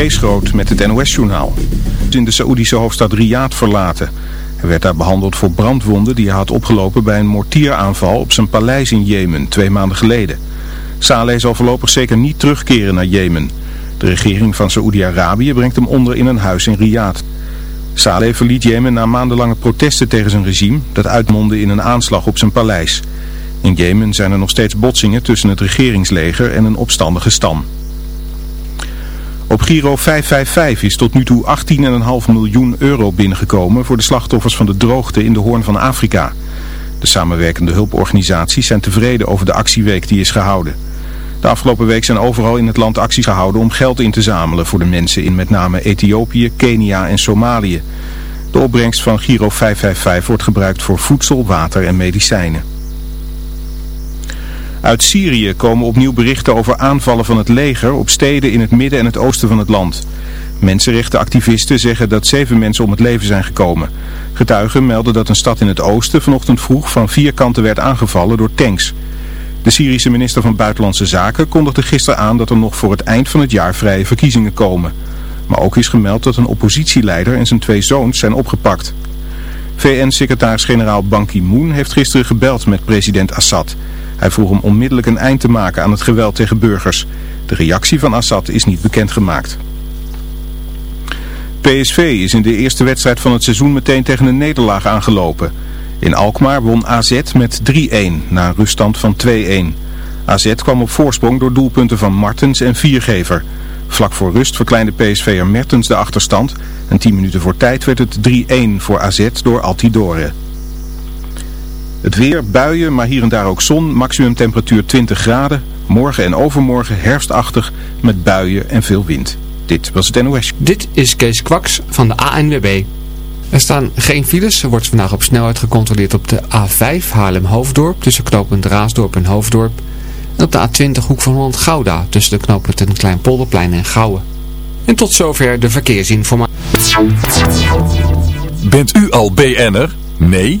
Kees Groot met het NOS-journaal. In de Saoedische hoofdstad Riyadh verlaten. Hij werd daar behandeld voor brandwonden die hij had opgelopen bij een mortieraanval op zijn paleis in Jemen twee maanden geleden. Saleh zal voorlopig zeker niet terugkeren naar Jemen. De regering van Saoedi-Arabië brengt hem onder in een huis in Riyadh. Saleh verliet Jemen na maandenlange protesten tegen zijn regime dat uitmondde in een aanslag op zijn paleis. In Jemen zijn er nog steeds botsingen tussen het regeringsleger en een opstandige stam. Op Giro 555 is tot nu toe 18,5 miljoen euro binnengekomen voor de slachtoffers van de droogte in de Hoorn van Afrika. De samenwerkende hulporganisaties zijn tevreden over de actieweek die is gehouden. De afgelopen week zijn overal in het land acties gehouden om geld in te zamelen voor de mensen in met name Ethiopië, Kenia en Somalië. De opbrengst van Giro 555 wordt gebruikt voor voedsel, water en medicijnen. Uit Syrië komen opnieuw berichten over aanvallen van het leger op steden in het midden en het oosten van het land. Mensenrechtenactivisten zeggen dat zeven mensen om het leven zijn gekomen. Getuigen melden dat een stad in het oosten vanochtend vroeg van vier kanten werd aangevallen door tanks. De Syrische minister van Buitenlandse Zaken kondigde gisteren aan dat er nog voor het eind van het jaar vrije verkiezingen komen. Maar ook is gemeld dat een oppositieleider en zijn twee zoons zijn opgepakt. VN-secretaris-generaal Ban Ki-moon heeft gisteren gebeld met president Assad. Hij vroeg hem onmiddellijk een eind te maken aan het geweld tegen burgers. De reactie van Assad is niet bekendgemaakt. PSV is in de eerste wedstrijd van het seizoen meteen tegen een nederlaag aangelopen. In Alkmaar won AZ met 3-1 na een ruststand van 2-1. AZ kwam op voorsprong door doelpunten van Martens en Viergever. Vlak voor rust verkleinde PSV'er Mertens de achterstand. En 10 minuten voor tijd werd het 3-1 voor AZ door Altidore. Het weer, buien, maar hier en daar ook zon. Maximum temperatuur 20 graden. Morgen en overmorgen herfstachtig met buien en veel wind. Dit was het NOS. Dit is Kees Kwaks van de ANWB. Er staan geen files. Er wordt vandaag op snelheid gecontroleerd op de A5 Haarlem-Hoofddorp tussen knooppunt Raasdorp en Hoofddorp. En op de A20 Hoek van Holland-Gouda tussen de knooppunten Kleinpolderplein en Gouwen. En tot zover de verkeersinformatie. Bent u al BN'er? Nee?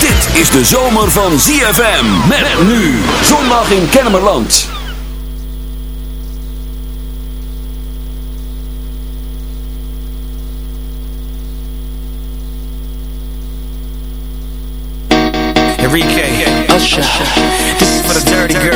Dit is de zomer van ZFM. Met nu. Zondag in Kennemerland. Enrique, Usher. This is for the dirty girls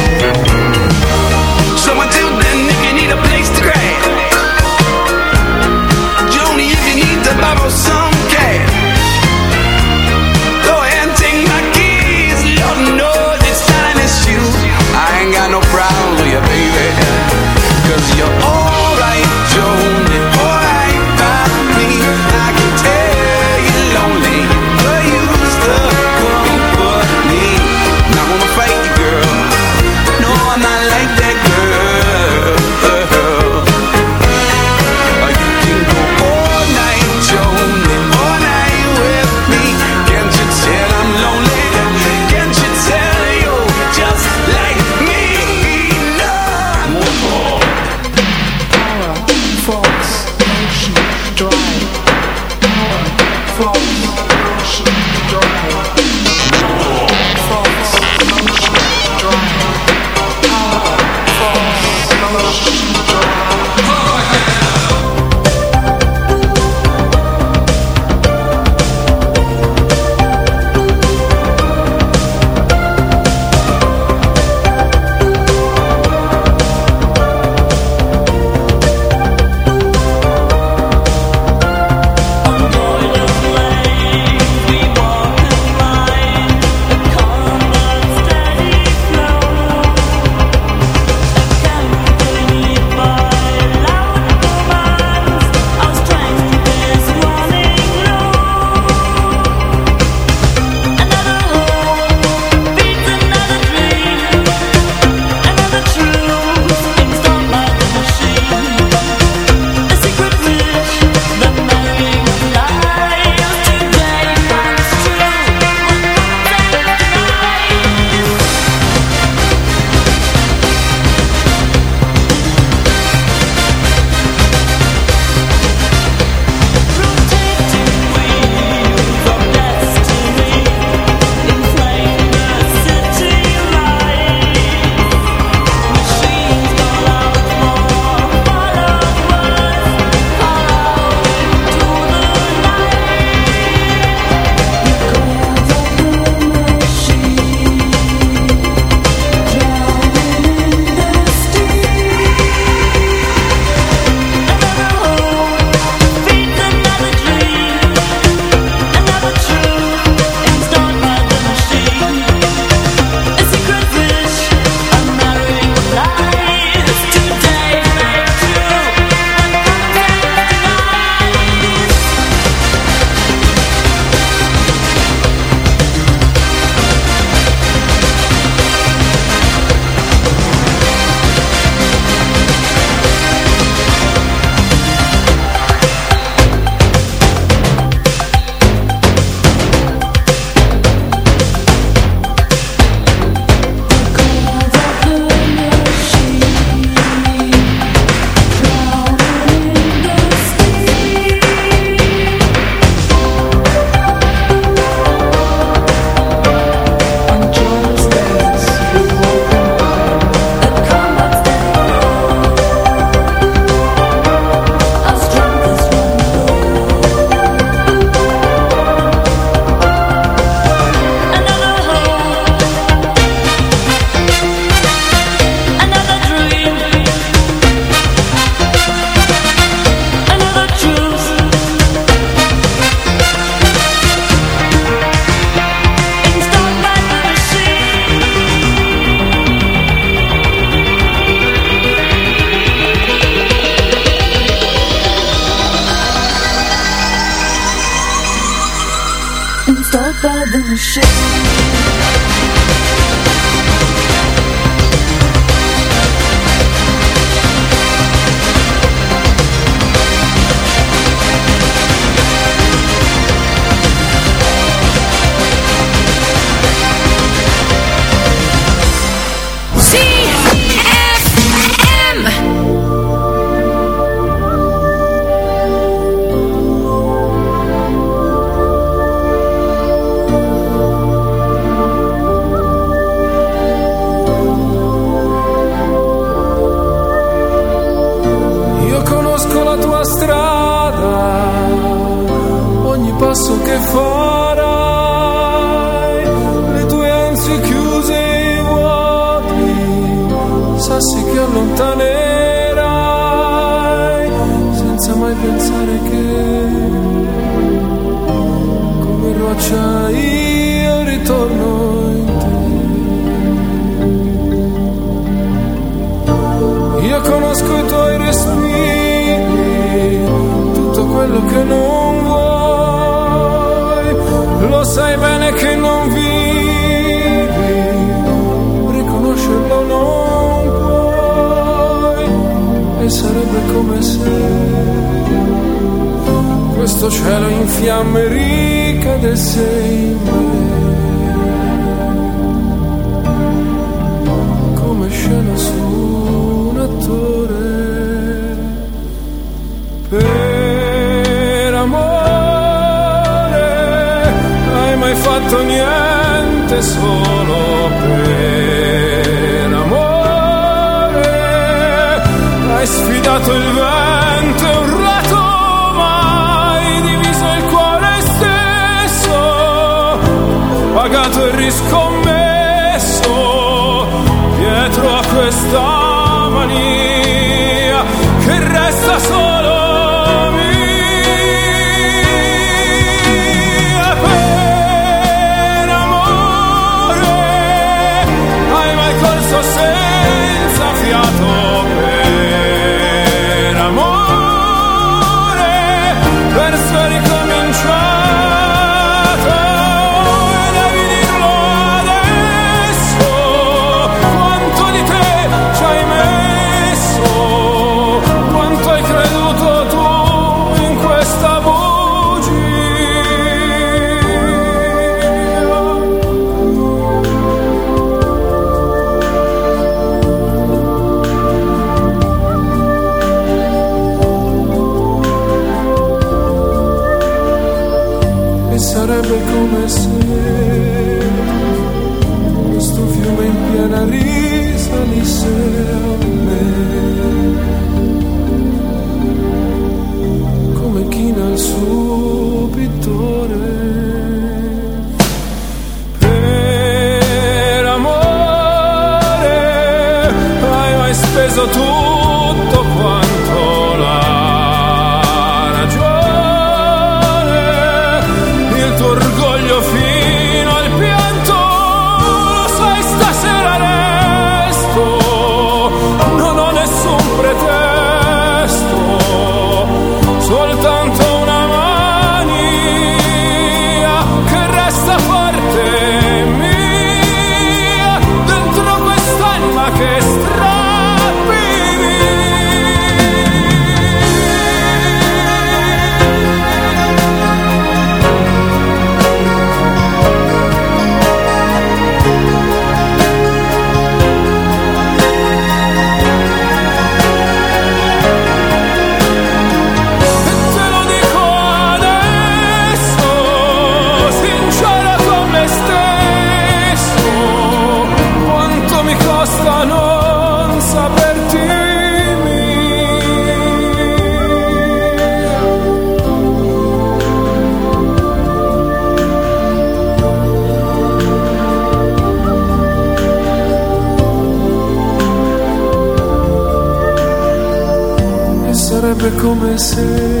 I see.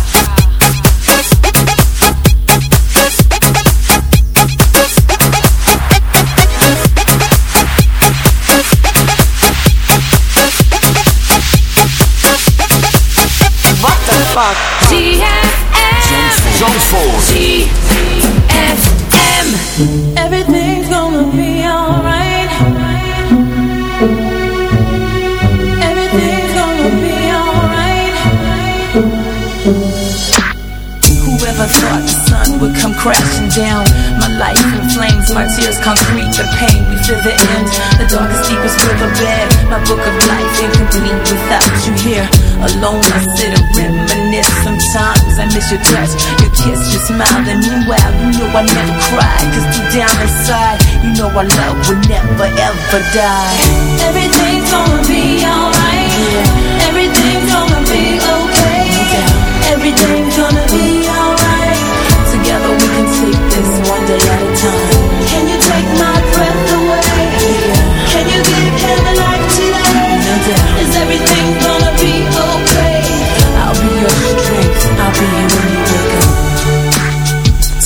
Zandvoort. ZFM. Everything's gonna be alright. Everything's gonna be alright. Whoever thought the sun would come crashing down? My life in flames, my tears concrete, the pain we feel the end. The darkest, deepest riverbed. My book of life incomplete without you here. Alone, I sit and reminisce. Sometimes I miss your touch, your kiss, your smile. And meanwhile, you know I never cry. Cause deep down inside, you know our love will never ever die. Everything's gonna be alright. Everything's gonna be okay. Everything's gonna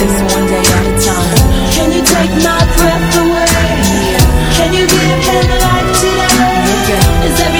takes one day at a time. Can you take my breath away? Yeah. Can you give him life today? Yeah. Is every